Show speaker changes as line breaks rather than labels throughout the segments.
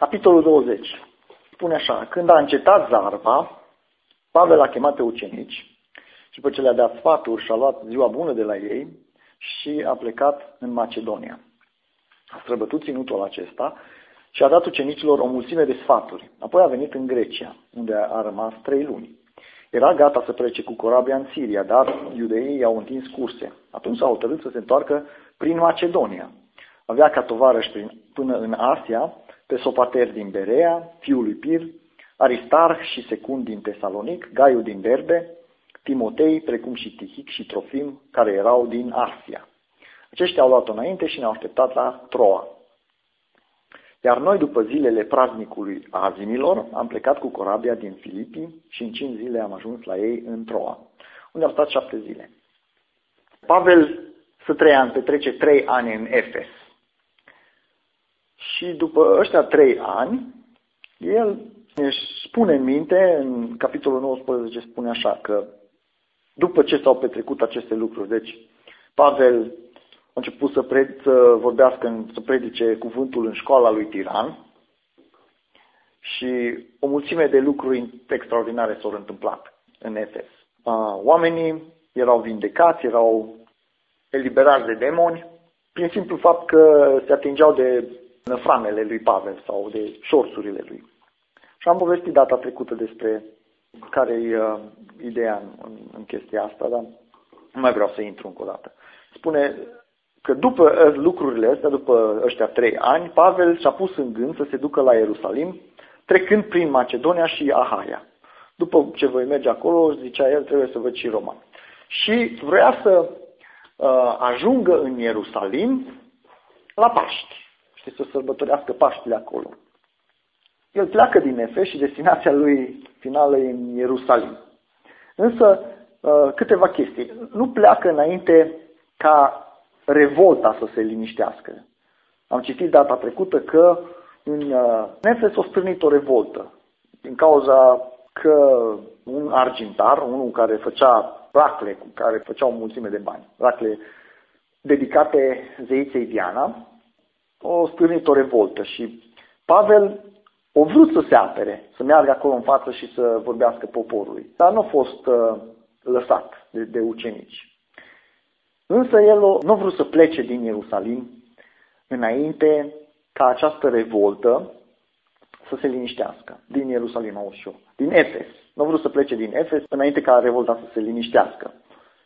Capitolul 20 spune așa, când a încetat zarva, Pavel a chemat pe ucenici și după ce le-a dat sfaturi și a luat ziua bună de la ei și a plecat în Macedonia. A străbătut ținutul acesta și a dat ucenicilor o mulțime de sfaturi. Apoi a venit în Grecia, unde a rămas trei luni. Era gata să plece cu corabia în Siria, dar iudeii i-au întins curse. Atunci s-a hotărât să se întoarcă prin Macedonia. Avea ca tovarăș până în Asia pe Sopater din Berea, fiul lui Pir, Aristarh și Secund din Tesalonic, Gaiu din Derbe, Timotei, precum și Tihic și Trofim, care erau din Asia. Aceștia au luat-o înainte și ne-au așteptat la Troa. Iar noi, după zilele praznicului azimilor, am plecat cu corabia din Filipii și în cinci zile am ajuns la ei în Troa, unde am stat șapte zile. Pavel să trei ani, petrece trei ani în Efes. Și după ăștia trei ani, el își spune în minte, în capitolul 19 spune așa, că după ce s-au petrecut aceste lucruri, deci Pavel a început să, pre- să vorbească, să predice cuvântul în școala lui Tiran și o mulțime de lucruri extraordinare s-au întâmplat în Efes. Oamenii erau vindecați, erau eliberați de demoni, prin simplu fapt că se atingeau de năframele lui Pavel sau de șorțurile lui. Și am povestit data trecută despre care e uh, ideea în, în, în chestia asta, dar nu mai vreau să intru încă o dată. Spune că după uh, lucrurile astea, după ăștia trei ani, Pavel și-a pus în gând să se ducă la Ierusalim, trecând prin Macedonia și Ahaia. După ce voi merge acolo, zicea el, trebuie să văd și Roma. Și vrea să uh, ajungă în Ierusalim la Paști. Știi, să sărbătorească Paștile acolo. El pleacă din Efes și destinația lui finală e în Ierusalim. Însă, uh, câteva chestii. Nu pleacă înainte ca revolta să se liniștească. Am citit data trecută că în uh, Efes a strânit o revoltă din cauza că un argintar, unul care făcea racle, cu care făcea o mulțime de bani, racle dedicate zeiței Diana, o strânit o revoltă și Pavel o vrut să se apere, să meargă acolo în față și să vorbească poporului, dar nu a fost uh, lăsat de, de ucenici. Însă el nu a vrut să plece din Ierusalim înainte ca această revoltă să se liniștească. Din Ierusalim, auzi eu. Din Efes. Nu a vrut să plece din Efes înainte ca revolta să se liniștească.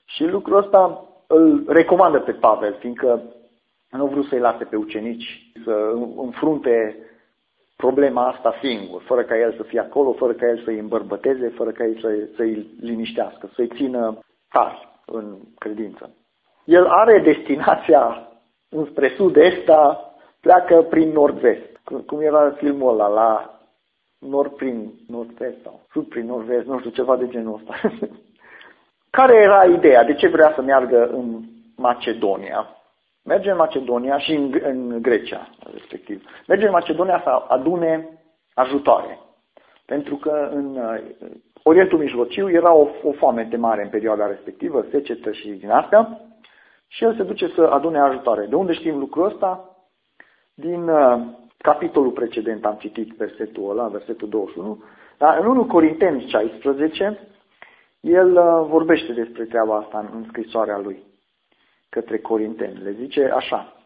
Și lucrul ăsta îl recomandă pe Pavel, fiindcă nu a vrut să-i lase pe ucenici să înfrunte problema asta singur, fără ca el să fie acolo, fără ca el să-i îmbărbăteze, fără ca el să, să-i liniștească, să-i țină tari în credință. El are destinația înspre sud-est, dar pleacă prin nord-vest. Cum era filmul ăla, la nord prin nord-vest sau sud prin nord-vest, nu știu, ceva de genul ăsta. Care era ideea? De ce vrea să meargă în Macedonia? Merge în Macedonia și în, în Grecia, respectiv. Merge în Macedonia să adune ajutoare. Pentru că în uh, Orientul Mijlociu era o, o foame de mare în perioada respectivă, secetă și din astea, și el se duce să adune ajutoare. De unde știm lucrul ăsta? Din uh, capitolul precedent am citit versetul ăla, versetul 21, dar în 1 Corinteni 16, el uh, vorbește despre treaba asta în, în scrisoarea lui către Corinteni. Le zice așa.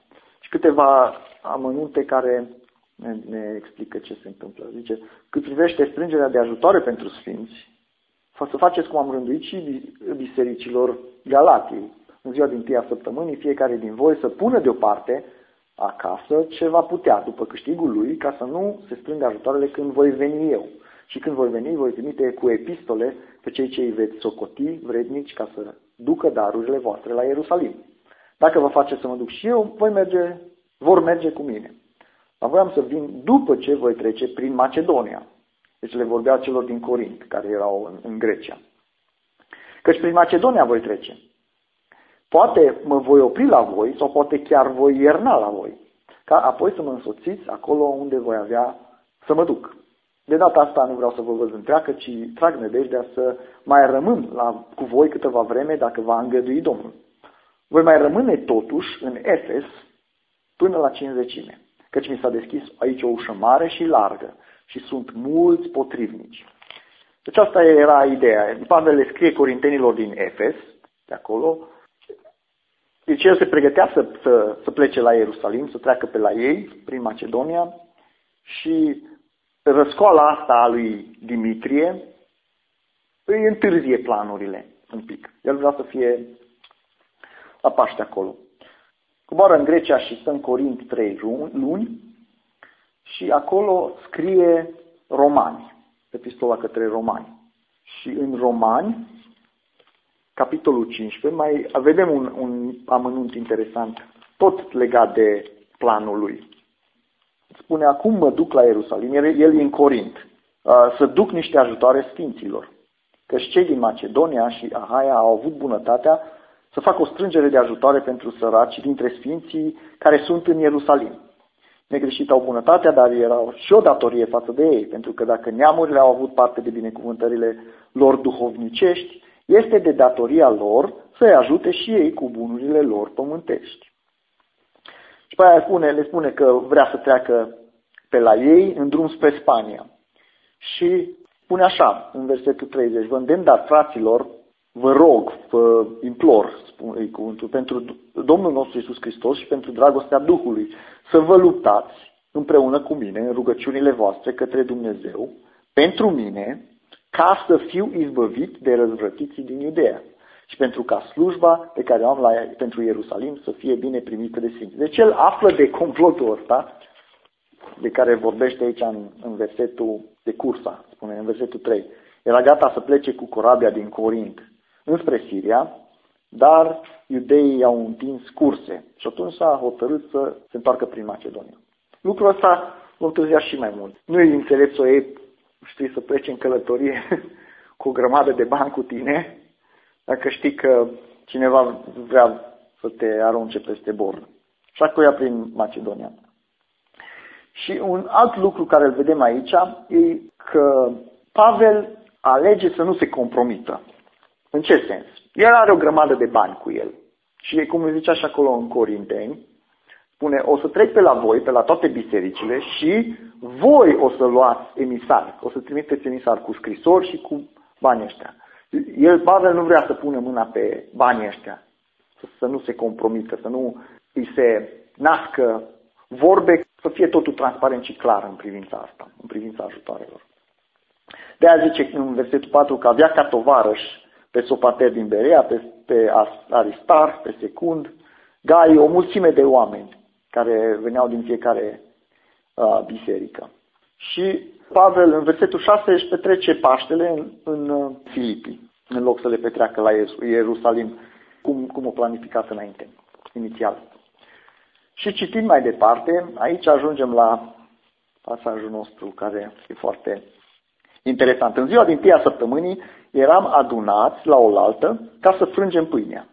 Și câteva amănunte care ne, ne explică ce se întâmplă. Zice, cât privește strângerea de ajutoare pentru sfinți, să faceți cum am rânduit și bisericilor Galatiei. În ziua din tâia săptămânii, fiecare din voi să pună deoparte acasă ce va putea după câștigul lui, ca să nu se strângă ajutoarele când voi veni eu. Și când voi veni, voi trimite cu epistole pe cei ce îi veți socoti vrednici ca să ducă darurile voastre la Ierusalim. Dacă vă face să mă duc și eu, voi merge, vor merge cu mine. Dar voiam să vin după ce voi trece prin Macedonia. Deci le vorbea celor din Corint, care erau în, în Grecia. Căci prin Macedonia voi trece. Poate mă voi opri la voi sau poate chiar voi ierna la voi, ca apoi să mă însoțiți acolo unde voi avea să mă duc. De data asta nu vreau să vă văd întreagă, ci trag nădejdea să mai rămân la, cu voi câteva vreme dacă va îngădui Domnul. Voi mai rămâne totuși în Efes până la cinzecime. căci mi s-a deschis aici o ușă mare și largă și sunt mulți potrivnici. Deci asta era ideea. Pavel le scrie corintenilor din Efes, de acolo. Deci el se pregătea să, să, să plece la Ierusalim, să treacă pe la ei, prin Macedonia, și răscoala asta a lui Dimitrie îi întârzie planurile un pic. El vrea să fie la Paște acolo. Coboară în Grecia și stă în Corint trei luni și acolo scrie romani, epistola către romani. Și în romani, capitolul 15, mai vedem un, un amănunt interesant, tot legat de planul lui. Spune, acum mă duc la Ierusalim, el, el e în Corint, să duc niște ajutoare sfinților. Căci cei din Macedonia și Ahaia au avut bunătatea să facă o strângere de ajutoare pentru săraci dintre sfinții care sunt în Ierusalim. Negreșit au bunătatea, dar era și o datorie față de ei, pentru că dacă neamurile au avut parte de binecuvântările lor duhovnicești, este de datoria lor să-i ajute și ei cu bunurile lor pământești. Și pe aia spune, le spune că vrea să treacă pe la ei în drum spre Spania. Și spune așa, în versetul 30, vă îndemn, dar fraților, vă rog, vă implor, spune cuvântul, pentru Domnul nostru Isus Hristos și pentru dragostea Duhului, să vă luptați împreună cu mine în rugăciunile voastre către Dumnezeu, pentru mine, ca să fiu izbăvit de răzvrătiții din Iudea și pentru ca slujba pe care o am la, pentru Ierusalim să fie bine primită de sfinți. Deci el află de complotul ăsta, de care vorbește aici în, în versetul de cursa, spune în versetul 3. Era gata să plece cu corabia din Corint înspre Siria, dar iudeii au întins curse și atunci s-a hotărât să se întoarcă prin Macedonia. Lucrul ăsta l întârzia și mai mult. Nu e înțelept să o iei, știi, să pleci în călătorie cu o grămadă de bani cu tine, dacă știi că cineva vrea să te arunce peste bord. Așa că o ia prin Macedonia. Și un alt lucru care îl vedem aici e că Pavel alege să nu se compromită. În ce sens? El are o grămadă de bani cu el. Și cum zicea și acolo în Corinteni, spune, o să trec pe la voi, pe la toate bisericile și voi o să luați emisari, o să trimiteți emisari cu scrisori și cu banii ăștia. El, Pavel, nu vrea să pună mâna pe banii ăștia, să, să nu se compromită, să nu îi se nască vorbe, să fie totul transparent și clar în privința asta, în privința ajutoarelor. De aia zice în versetul 4 că avea ca tovarăș pe Sopater din Berea, pe, pe Aristar, pe Secund, Gai, o mulțime de oameni care veneau din fiecare uh, biserică. Și Pavel, în versetul 6, își petrece Paștele în, în uh, Filipii, în loc să le petreacă la Ierusalim, cum, cum o planificat înainte, inițial. Și citim mai departe, aici ajungem la pasajul nostru care e foarte interesant. În ziua din tia săptămânii eram adunați la oaltă ca să frângem pâinea.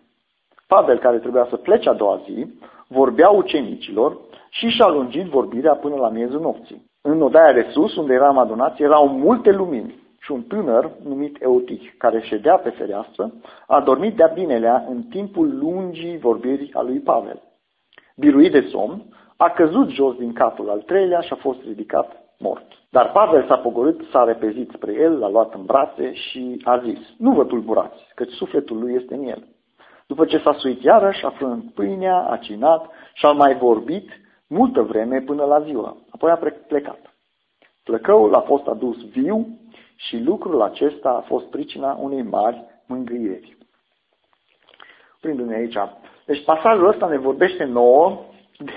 Pavel, care trebuia să plece a doua zi, vorbea ucenicilor și și-a lungit vorbirea până la miezul nopții. În odaia de sus, unde eram adunați, erau multe lumini și un tânăr numit Eutich, care ședea pe fereastră, a dormit de-a binelea în timpul lungii vorbirii a lui Pavel. Biruit de somn, a căzut jos din capul al treilea și a fost ridicat mort. Dar Pavel s-a pogorât, s-a repezit spre el, l-a luat în brațe și a zis, nu vă tulburați, căci sufletul lui este în el. După ce s-a suit iarăși, a frânt pâinea, a cinat și a mai vorbit multă vreme până la ziua. Apoi a plecat. Plăcăul a fost adus viu și lucrul acesta a fost pricina unei mari mângâieri. Prindu-ne aici. Deci pasajul ăsta ne vorbește nouă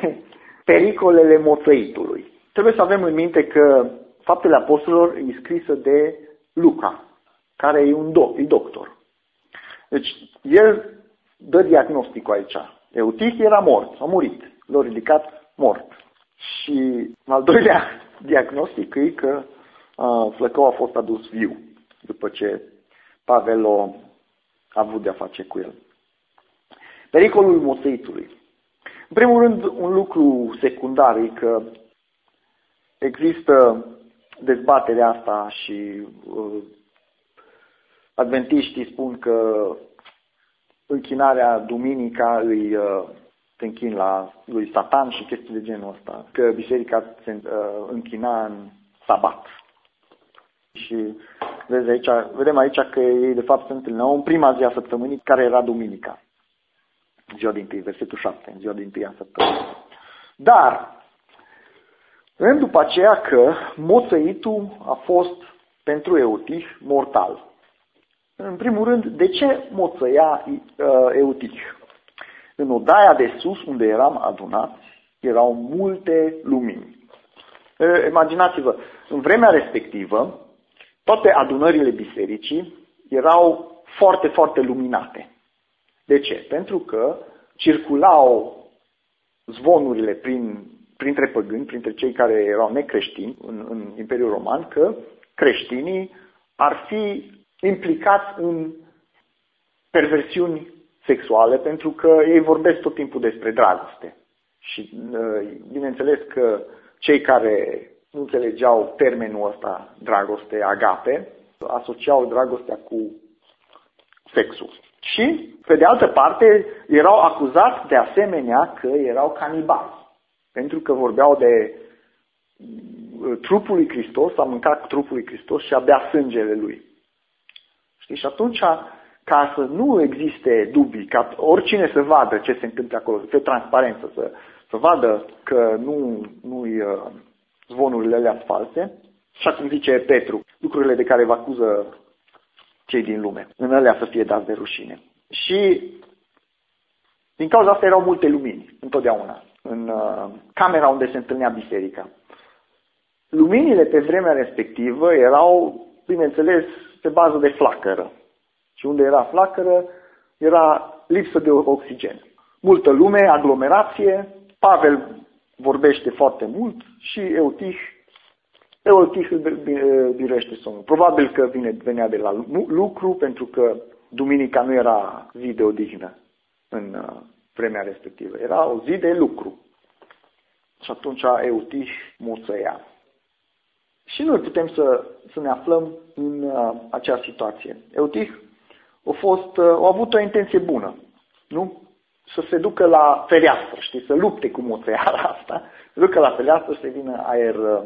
de pericolele moțăitului. Trebuie să avem în minte că Faptele Apostolilor e scrisă de Luca, care e un do- e doctor. Deci, el dă diagnosticul aici. Eutich era mort, a murit, l-a ridicat mort. Și al doilea diagnostic e că uh, Flăcău a fost adus viu după ce Pavel a avut de-a face cu el. Pericolul moseitului. În primul rând, un lucru secundar e că există dezbaterea asta și uh, adventiștii spun că închinarea duminica îi uh, te închin la lui Satan și chestii de genul ăsta. Că biserica se uh, închina în sabat. Și vezi aici, vedem aici că ei de fapt se întâlneau în prima zi a săptămânii, care era duminica. Ziua din tâi, versetul 7, ziua din tâi a săptămânii. Dar, vedem după aceea că moțăitul a fost pentru Eutih mortal. În primul rând, de ce moțăia uh, Eutih? În odaia de sus, unde eram adunați, erau multe lumini. Imaginați-vă, în vremea respectivă, toate adunările bisericii erau foarte, foarte luminate. De ce? Pentru că circulau zvonurile prin, printre păgâni, printre cei care erau necreștini în, în Imperiul Roman, că creștinii ar fi implicați în perversiuni sexuale pentru că ei vorbesc tot timpul despre dragoste. Și uh, bineînțeles că cei care nu înțelegeau termenul ăsta, dragoste, agape, asociau dragostea cu sexul. Și, pe de altă parte, erau acuzați de asemenea că erau canibali. Pentru că vorbeau de uh, trupul lui Hristos, a mâncat trupul lui Hristos și a bea sângele lui. Știi? Și atunci, ca să nu existe dubii, ca oricine să vadă ce se întâmplă acolo, să fie transparență, să, să vadă că nu, nu-i uh, zvonurile alea false, așa cum zice Petru, lucrurile de care vă acuză cei din lume, în alea să fie dați de rușine. Și din cauza asta erau multe lumini, întotdeauna, în uh, camera unde se întâlnea biserica. Luminile pe vremea respectivă erau, bineînțeles, pe bază de flacără. Și unde era flacără, era lipsă de oxigen. Multă lume, aglomerație, Pavel vorbește foarte mult și Eutih, Eutih îl birește somnul. Probabil că vine, venea de la lucru, pentru că duminica nu era zi de odihnă în uh, vremea respectivă. Era o zi de lucru. Și atunci Eutih moțăia. Și noi putem să, să ne aflăm în uh, acea situație. Eutih a, fost, uh, a avut o intenție bună. Nu? să se ducă la fereastră, știi, să lupte cu moțeiara asta, să ducă la fereastră să vină aer uh,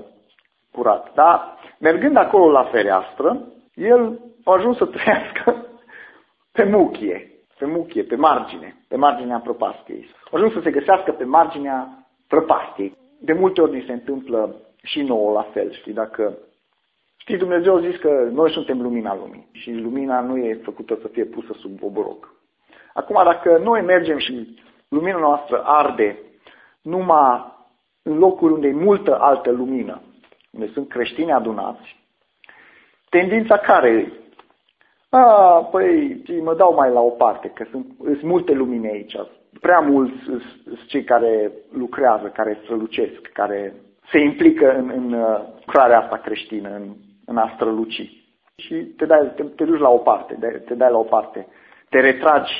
curat. Dar mergând acolo la fereastră, el a ajuns să trăiască pe muchie, pe muchie, pe margine, pe marginea prăpastiei. A ajuns să se găsească pe marginea prăpastiei. De multe ori se întâmplă și nouă la fel, știi, dacă Știi, Dumnezeu a zis că noi suntem lumina lumii și lumina nu e făcută să fie pusă sub obroc. Acum, dacă noi mergem și lumina noastră arde numai în locuri unde e multă altă lumină, unde sunt creștini adunați, tendința care e? A, păi, mă dau mai la o parte, că sunt, sunt multe lumine aici. Prea mulți sunt cei care lucrează, care strălucesc, care se implică în, în uh, lucrarea asta creștină, în, în a străluci. Și te, dai, te, te duci la o parte, te dai la o parte, te retragi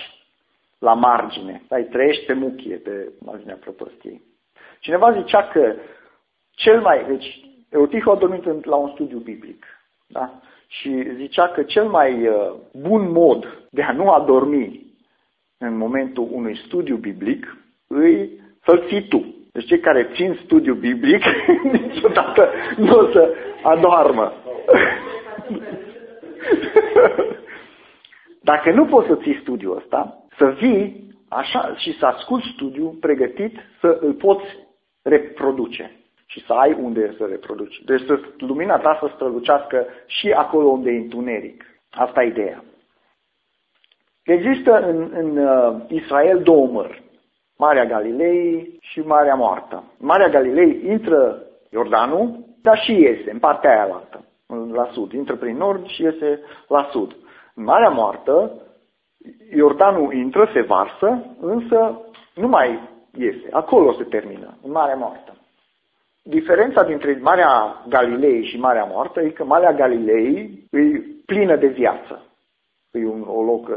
la margine. Ai trăiești pe muchie, pe marginea prăpăstiei. Cineva zicea că cel mai, deci Eutihu a dormit la un studiu biblic, da? Și zicea că cel mai uh, bun mod de a nu adormi în momentul unui studiu biblic îi să-l ții tu. Deci cei care țin studiu biblic niciodată nu o să adoarmă. Dacă nu poți să ții studiul ăsta, să vii așa și să asculți studiul pregătit să îl poți reproduce și să ai unde să reproduci. Deci să lumina ta să strălucească și acolo unde e întuneric. Asta e ideea. Există în, în uh, Israel două mări. Marea Galilei și Marea Moartă. Marea Galilei intră Iordanul, dar și iese în partea aia altă, la sud. Intră prin nord și iese la sud. În Marea Moartă Iordanul intră, se varsă, însă nu mai iese. Acolo se termină, în Marea Moartă. Diferența dintre Marea Galilei și Marea Moartă e că Marea Galilei e plină de viață. E un, o, loc,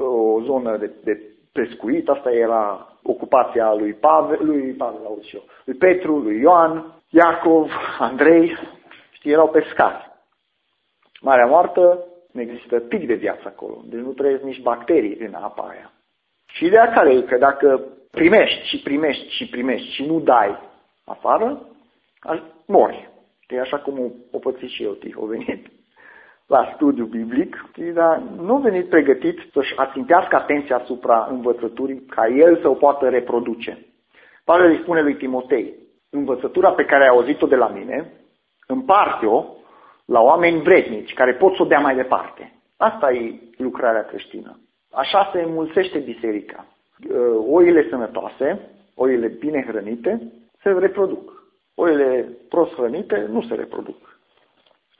o zonă de, de pescuit, asta era ocupația lui Pavel, lui, Pavel, eu, lui Petru, lui Ioan, Iacov, Andrei, știi, erau pescari. Marea Moartă nu există pic de viață acolo, deci nu trăiesc nici bacterii în apa aia. Și ideea care e că dacă primești și primești și primești și nu dai afară, mori. E așa cum o pățit și eu, tih, o venit la studiu biblic, dar nu a venit pregătit să-și ațintească atenția asupra învățăturii ca el să o poată reproduce. Pavel îi spune lui Timotei, învățătura pe care ai auzit-o de la mine, împarte-o la oameni vrednici care pot să o dea mai departe. Asta e lucrarea creștină. Așa se înmulțește biserica. Uh, oile sănătoase, oile bine hrănite, se reproduc. Oile prost hrănite nu se reproduc.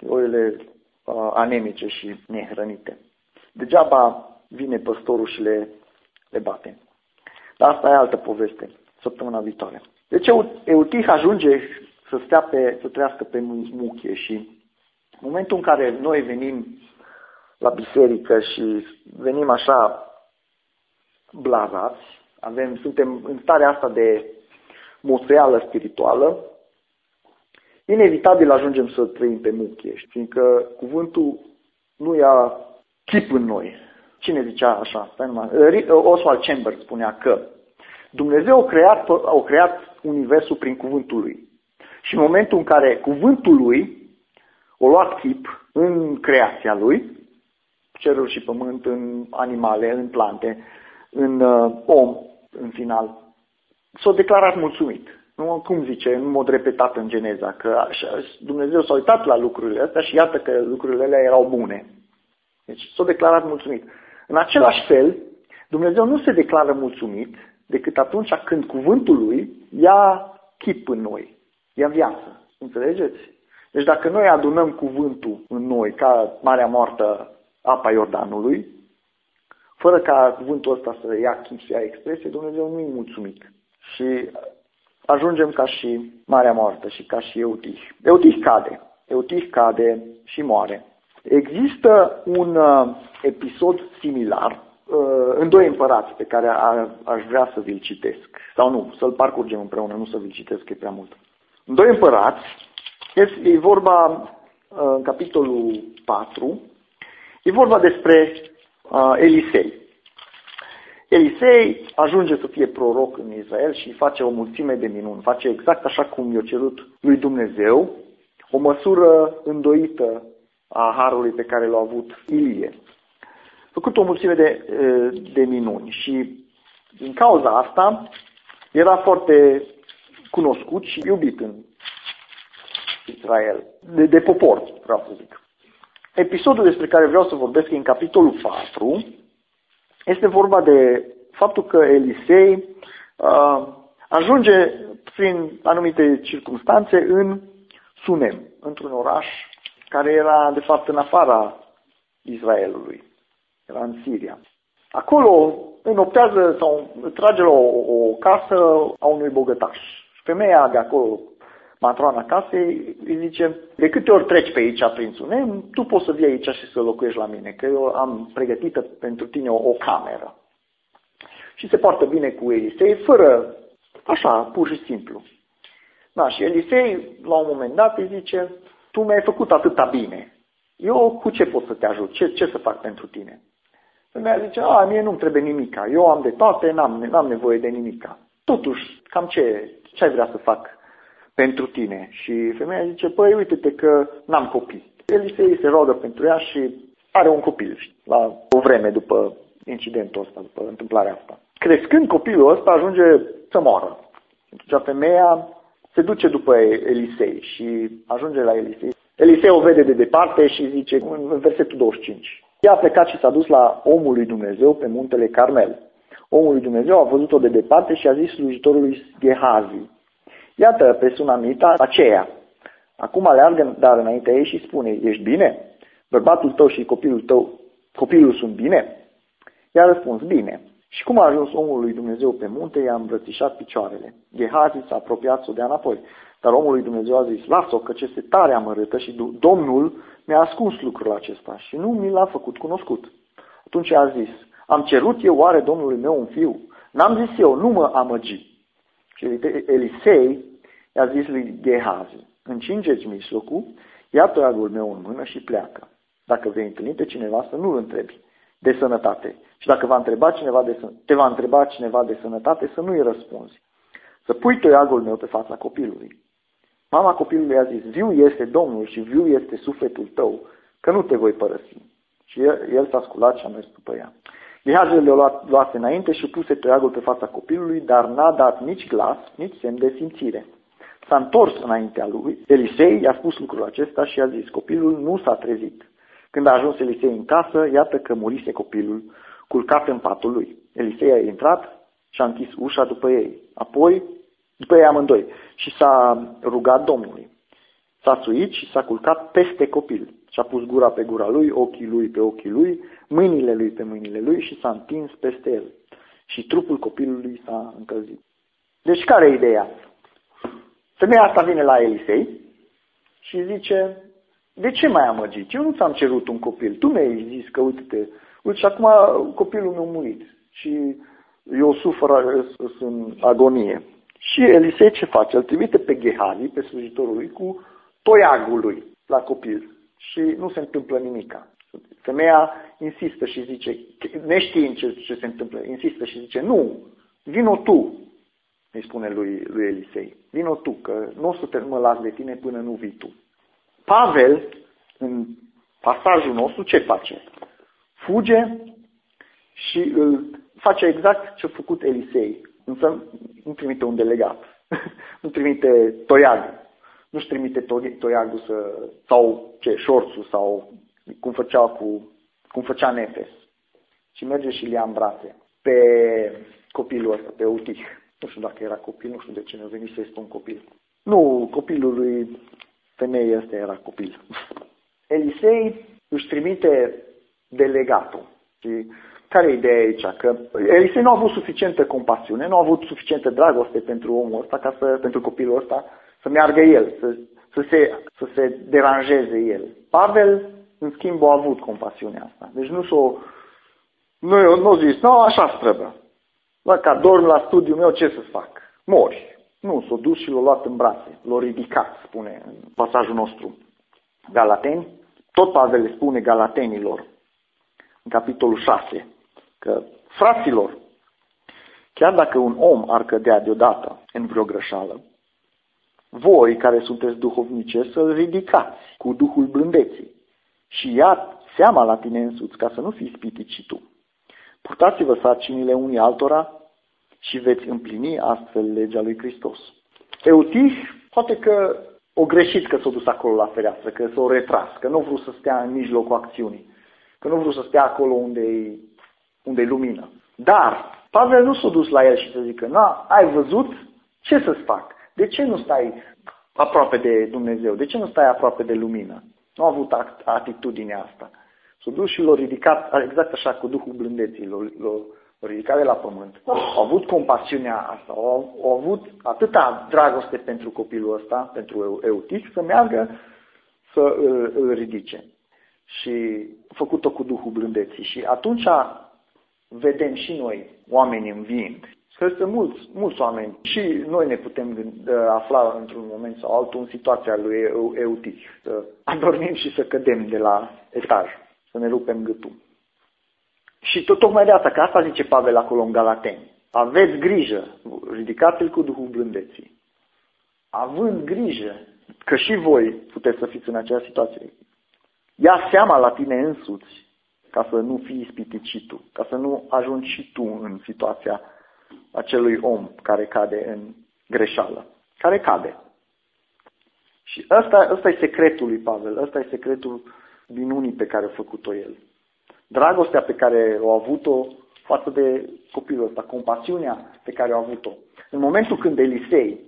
Oile uh, anemice și nehrănite. Degeaba vine păstorul și le, le bate. Dar asta e altă poveste, săptămâna viitoare. Deci Eutih ajunge să, stea pe, să trăiască pe muchie și în momentul în care noi venim la biserică și venim așa blazați, avem, suntem în starea asta de moțeală spirituală, inevitabil ajungem să trăim pe muchie, fiindcă cuvântul nu ia chip în noi. Cine zicea așa? Oswald Chambers spunea că Dumnezeu a creat, a creat universul prin cuvântul lui. Și în momentul în care cuvântul lui o luat chip în creația lui, cerul și pământ, în animale, în plante, în uh, om, în final, s-a declarat mulțumit. Nu, cum zice, în mod repetat în Geneza, că așa, Dumnezeu s-a uitat la lucrurile astea și iată că lucrurile alea erau bune. Deci s-a declarat mulțumit. În același fel, Dumnezeu nu se declară mulțumit decât atunci când cuvântul lui ia chip în noi, ia viață. Înțelegeți? Deci dacă noi adunăm cuvântul în noi ca Marea Moartă apa Iordanului, fără ca cuvântul ăsta să ia chip, să ia expresie, Dumnezeu nu e mulțumit. Și ajungem ca și Marea Moartă și ca și Eutih. Eutih cade. Eutih cade și moare. Există un uh, episod similar uh, în doi împărați pe care a, aș vrea să vi-l citesc. Sau nu, să-l parcurgem împreună, nu să vi-l citesc, că e prea mult. În doi împărați, este, e vorba uh, în capitolul 4, e vorba despre uh, Elisei. Elisei ajunge să fie proroc în Israel și face o mulțime de minuni. Face exact așa cum i-a cerut lui Dumnezeu, o măsură îndoită a harului pe care l-a avut Ilie. A făcut o mulțime de, de minuni și din cauza asta era foarte cunoscut și iubit în Israel, de, de popor, vreau să zic. Episodul despre care vreau să vorbesc e în capitolul 4, este vorba de faptul că Elisei uh, ajunge prin anumite circunstanțe în Sunem, într-un oraș care era de fapt în afara Israelului, era în Siria. Acolo înoptează sau trage la o, o casă a unui bogătaș. Femeia de acolo, matroana casei, îi zice, de câte ori treci pe aici prin Sunem, tu poți să vii aici și să locuiești la mine, că eu am pregătită pentru tine o, o cameră. Și se poartă bine cu Elisei, fără, așa, pur și simplu. Da, și Elisei, la un moment dat, îi zice, tu mi-ai făcut atâta bine. Eu cu ce pot să te ajut? Ce, ce să fac pentru tine? Femeia zice, a, mie nu-mi trebuie nimica. Eu am de toate, n-am, n-am nevoie de nimica. Totuși, cam ce, ce ai vrea să fac pentru tine? Și femeia zice, păi uite-te că n-am copii. Elisei se roagă pentru ea și are un copil la o vreme după incidentul ăsta, după întâmplarea asta. Crescând copilul ăsta ajunge să moară. Atunci femeia se duce după Elisei și ajunge la Elisei. Elisei o vede de departe și zice în versetul 25. Ea a plecat și s-a dus la omul lui Dumnezeu pe muntele Carmel. Omul lui Dumnezeu a văzut-o de departe și a zis slujitorului Gehazi, Iată pe sunamita aceea. Acum aleargă dar înaintea ei și spune, ești bine? Bărbatul tău și copilul tău, copilul sunt bine? I-a răspuns, bine. Și cum a ajuns omul lui Dumnezeu pe munte, i-a îmbrățișat picioarele. Gehazi s-a apropiat să o dea înapoi. Dar omul lui Dumnezeu a zis, lasă-o că ce este tare amărâtă și Domnul mi-a ascuns lucrul acesta și nu mi l-a făcut cunoscut. Atunci a zis, am cerut eu oare Domnului meu un fiu? N-am zis eu, nu mă amăgi. Și Elisei i-a zis lui Gehazi, încingeți mijlocul, ia toiagul meu în mână și pleacă. Dacă vei întâlni pe cineva să nu-l întrebi. de sănătate. Și dacă va întreba cineva de, te va întreba cineva de sănătate, să nu-i răspunzi. Să pui toiagul meu pe fața copilului. Mama copilului a zis, viu este Domnul și viu este sufletul tău, că nu te voi părăsi. Și el, el s-a sculat și a mers după ea. Gehazele le-a luat, luat înainte și puse toiagul pe fața copilului, dar n-a dat nici glas, nici semn de simțire. S-a întors înaintea lui. Elisei i-a spus lucrul acesta și a zis, copilul nu s-a trezit. Când a ajuns Elisei în casă, iată că murise copilul, culcat în patul lui. Elisei a intrat și a închis ușa după ei. Apoi, după ei amândoi, și s-a rugat Domnului. S-a suit și s-a culcat peste copil. Și-a pus gura pe gura lui, ochii lui pe ochii lui, mâinile lui pe mâinile lui și s-a întins peste el. Și trupul copilului s-a încălzit. Deci care e ideea? Femeia asta vine la Elisei și zice, de ce mai amăgit? Eu nu ți-am cerut un copil. Tu mi-ai zis că, uite-te, uite, și acum copilul meu a murit și eu sufăr, sunt în agonie. Și Elisei ce face? Îl trimite pe Gehazi, pe slujitorul lui, cu toiagul lui la copil. Și nu se întâmplă nimica. Femeia insistă și zice, neștiind ce, ce se întâmplă, insistă și zice, nu, vino tu, îi spune lui, lui Elisei, vino tu, că nu o să te mă las de tine până nu vii tu. Pavel, în pasajul nostru, ce face? Fuge și îl face exact ce a făcut Elisei, însă nu trimite un delegat, nu trimite toiagul, nu-și trimite toiagul să, sau ce, șorțul sau cum făcea, cu, cum făcea Nefes. Și merge și le ia în brațe pe copilul ăsta, pe Utih. Nu știu dacă era copil, nu știu de ce ne-a venit să-i spun copil. Nu, copilul lui femeii ăsta era copil. Elisei își trimite delegatul. Și care e ideea aici? Că Elisei nu a avut suficientă compasiune, nu a avut suficientă dragoste pentru omul ăsta, ca să, pentru copilul ăsta, să meargă el, să, să, se, să se deranjeze el. Pavel, în schimb, a avut compasiunea asta. Deci nu s-o... Nu, nu zis, nu, așa trebuie. Dacă dorm la studiul meu, ce să fac? Mori. Nu, s-a dus și l-a luat în brațe, l-a ridicat, spune în pasajul nostru. Galateni, tot Pavel le spune galatenilor, în capitolul 6, că, fraților, chiar dacă un om ar cădea deodată în vreo greșeală, voi care sunteți duhovnice să-l ridicați cu Duhul blândeții și ia seama la tine însuți ca să nu fii spitit și tu. Purtați-vă sarcinile unii altora și veți împlini astfel legea lui Hristos. Eutih, poate că o greșit că s-a dus acolo la fereastră, că s-a retras, că nu vreau să stea în mijlocul acțiunii, că nu vreau să stea acolo unde e, unde e lumină. Dar Pavel nu s-a dus la el și să zică, na, ai văzut? Ce să-ți fac? De ce nu stai aproape de Dumnezeu? De ce nu stai aproape de lumină? Nu a avut atitudinea asta. S-a dus și l-a ridicat exact așa cu Duhul blândeții, l-a, ridicat de la pământ. Au avut compasiunea asta, au, au avut atâta dragoste pentru copilul ăsta, pentru Eutic, să meargă să îl, îl ridice. Și a făcut-o cu Duhul blândeții. Și atunci vedem și noi oameni înviind Că sunt mulți, mulți oameni și noi ne putem afla într-un moment sau altul în situația lui Eutic. Să adormim și să cădem de la etaj, să ne rupem gâtul. Și tot tocmai de asta, că asta zice Pavel acolo în Galateni. Aveți grijă, ridicați-l cu Duhul blândeții. Având grijă că și voi puteți să fiți în acea situație. Ia seama la tine însuți ca să nu fii ispitit și tu, ca să nu ajungi și tu în situația acelui om care cade în greșeală. Care cade. Și ăsta, ăsta e secretul lui Pavel, ăsta e secretul minunii pe care a făcut-o el. Dragostea pe care o a avut-o față de copilul ăsta, compasiunea pe care a avut-o. În momentul când Elisei,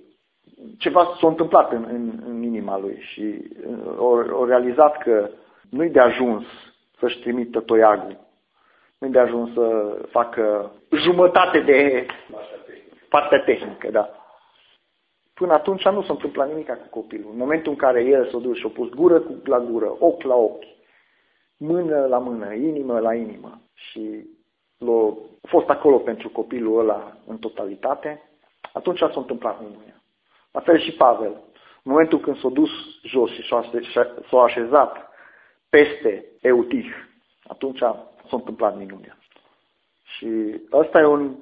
ceva s-a întâmplat în, în, în inima lui și au realizat că nu-i de ajuns să-și trimită toiagul nu de ajuns să facă jumătate de partea tehnică, da. Până atunci nu s-a întâmplat nimic cu copilul. În momentul în care el s-a dus și a pus gură la gură, ochi la ochi, mână la mână, inimă la inimă și l-a fost acolo pentru copilul ăla în totalitate, atunci s-a întâmplat minunea. La fel și Pavel. În momentul când s-a dus jos și s-a așezat peste Eutih, atunci s-a întâmplat minunea. Și ăsta e un,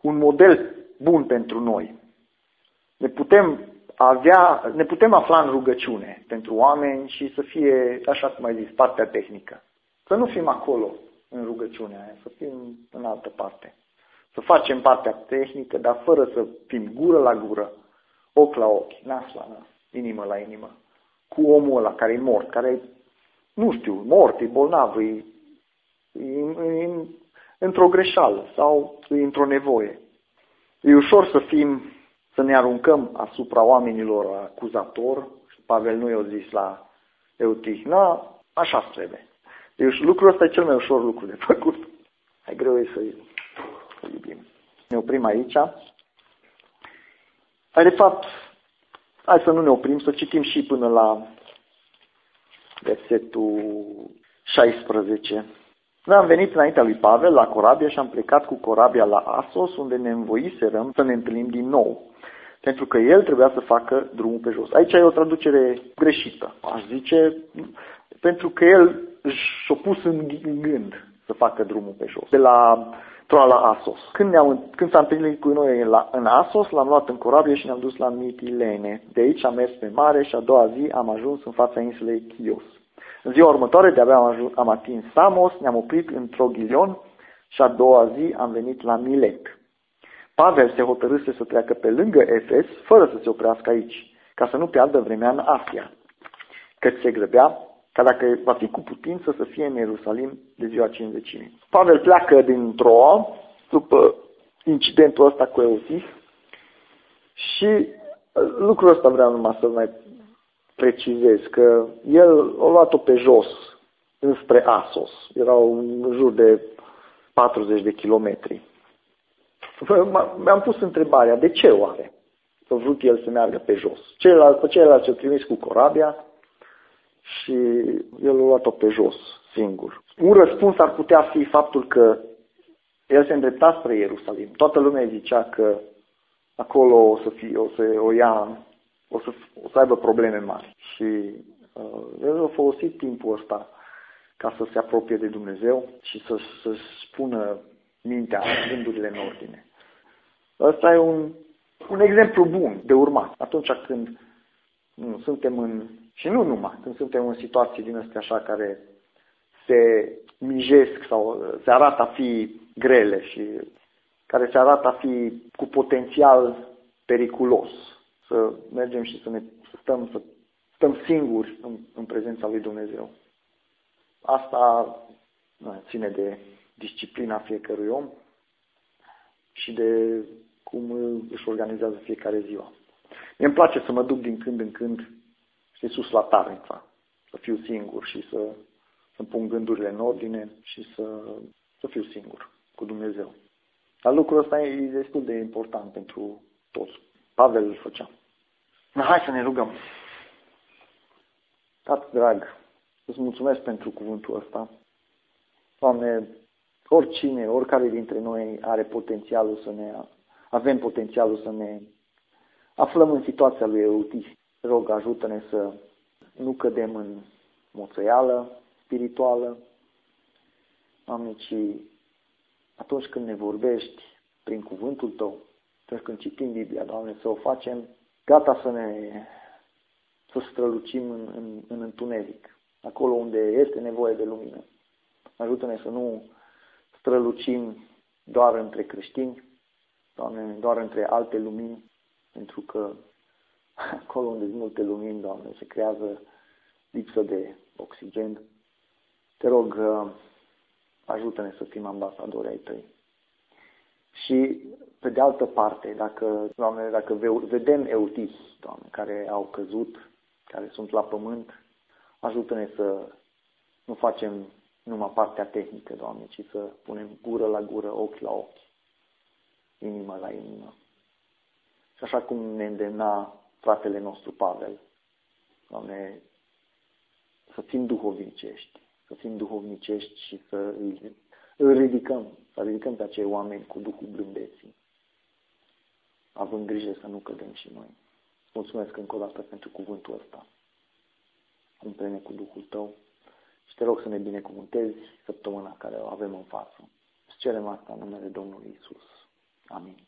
un model bun pentru noi. Ne putem avea, ne putem afla în rugăciune pentru oameni și să fie, așa cum ai zis, partea tehnică. Să nu fim acolo în rugăciunea aia, să fim în altă parte. Să facem partea tehnică, dar fără să fim gură la gură, ochi la ochi, nas la nas, inimă la inimă, cu omul ăla care e mort, care e, nu știu, mort, e bolnav, e, e, e într-o greșeală sau e într-o nevoie. E ușor să fim, să ne aruncăm asupra oamenilor acuzator, Pavel nu i-a zis la Eutihna, așa trebuie. Deci lucrul ăsta e cel mai ușor lucru de făcut. Mai greu e să iubim. Ne oprim aici. De fapt, hai să nu ne oprim, să citim și până la versetul 16. Noi am venit înaintea lui Pavel la corabie și am plecat cu corabia la Asos, unde ne învoiserăm să ne întâlnim din nou. Pentru că el trebuia să facă drumul pe jos. Aici e o traducere greșită. Aș zice, pentru că el și-a pus în gând să facă drumul pe jos. De la Troa la Asos. Când, ne-am, când s-a întâlnit cu noi la, în Asos, l-am luat în corabie și ne-am dus la Mitilene. De aici am mers pe mare și a doua zi am ajuns în fața insulei Chios. În ziua următoare de-abia am, ajuns, am atins Samos, ne-am oprit în Troghilion și a doua zi am venit la Milet. Pavel se hotărâse să treacă pe lângă Efes, fără să se oprească aici, ca să nu piardă vremea în Asia. Căci se grăbea ca dacă va fi cu putință să fie în Ierusalim de ziua cinzecimii. Pavel pleacă din Troa după incidentul ăsta cu Eutis și uh, lucrul ăsta vreau numai să mai precizez, că el a luat-o pe jos, înspre Asos. Erau în jur de 40 de kilometri. Mi-am pus întrebarea, de ce oare? a vrut el să meargă pe jos. Ceilalți, pe ceilalți se trimis cu corabia, și el a luat-o pe jos, singur. Un răspuns ar putea fi faptul că el se îndrepta spre Ierusalim. Toată lumea zicea că acolo o să, fie, o să o ia, o să, o să aibă probleme mari. Și uh, el a folosit timpul ăsta ca să se apropie de Dumnezeu și să, să-și spună mintea, gândurile în ordine. Ăsta e un, un exemplu bun de urmat. Atunci când nu, suntem în și nu numai, când suntem în situații din astea așa care se mijesc sau se arată a fi grele și care se arată a fi cu potențial periculos. Să mergem și să ne stăm, să stăm singuri în, în prezența lui Dumnezeu. Asta nu, ține de disciplina fiecărui om și de cum își organizează fiecare ziua. Mi-mi place să mă duc din când în când știi, sus la tarența, să fiu singur și să, să pun gândurile în ordine și să, să fiu singur cu Dumnezeu. Dar lucrul ăsta e destul de important pentru toți. Pavel îl făcea. Hai să ne rugăm. Tată drag, îți mulțumesc pentru cuvântul ăsta. Doamne, oricine, oricare dintre noi are potențialul să ne, avem potențialul să ne aflăm în situația lui Eutis rog, ajută-ne să nu cădem în moțăială spirituală, Doamne, ci atunci când ne vorbești prin cuvântul Tău, atunci când citim Biblia, Doamne, să o facem gata să ne să strălucim în, în, în întuneric, acolo unde este nevoie de lumină. Ajută-ne să nu strălucim doar între creștini, Doamne, doar între alte lumini, pentru că acolo unde sunt multe lumini, Doamne, se creează lipsă de oxigen. Te rog, uh, ajută-ne să fim ambasadori ai Tăi. Și, pe de altă parte, dacă, Doamne, dacă vedem eutis, Doamne, care au căzut, care sunt la pământ, ajută-ne să nu facem numai partea tehnică, Doamne, ci să punem gură la gură, ochi la ochi, inimă la inimă. Și așa cum ne îndemna fratele nostru Pavel. Doamne, să fim duhovnicești, să fim duhovnicești și să îl ridicăm, să ridicăm pe acei oameni cu Duhul blândeții, având grijă să nu cădem și noi. Mulțumesc încă o dată pentru cuvântul ăsta. Umple-ne cu Duhul Tău și te rog să ne binecuvântezi săptămâna care o avem în față. Îți cerem asta în numele Domnului Isus. Amin.